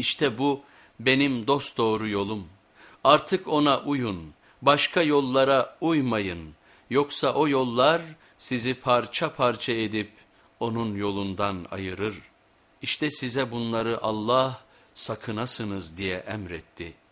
İşte bu benim dosdoğru yolum. Artık ona uyun, başka yollara uymayın. Yoksa o yollar sizi parça parça edip onun yolundan ayırır. İşte size bunları Allah sakınasınız diye emretti.''